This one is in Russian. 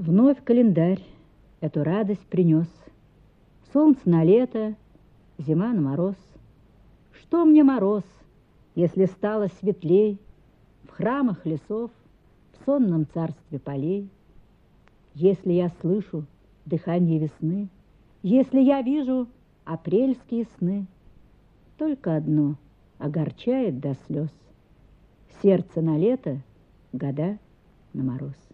Вновь календарь эту радость принес. Солнце на лето, зима на мороз. Что мне мороз, если стало светлей В храмах лесов, в сонном царстве полей? Если я слышу дыхание весны, Если я вижу апрельские сны, Только одно огорчает до слез. Сердце на лето, года на мороз.